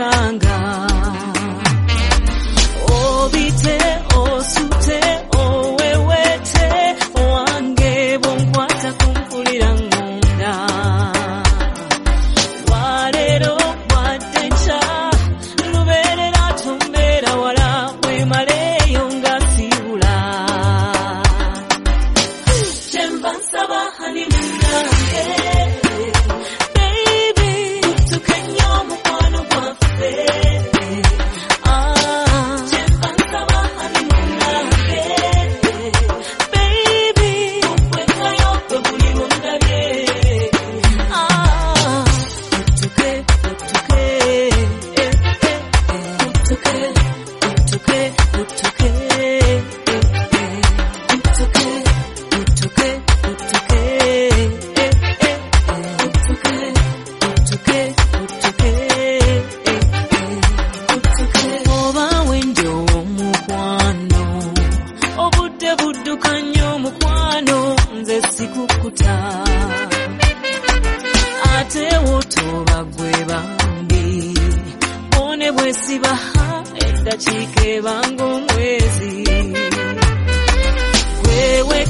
なん。Mukwano nze sikukuta. Ate wotoba gwe bambi one bwesibaha eddakiika ebanga omwezi gweweka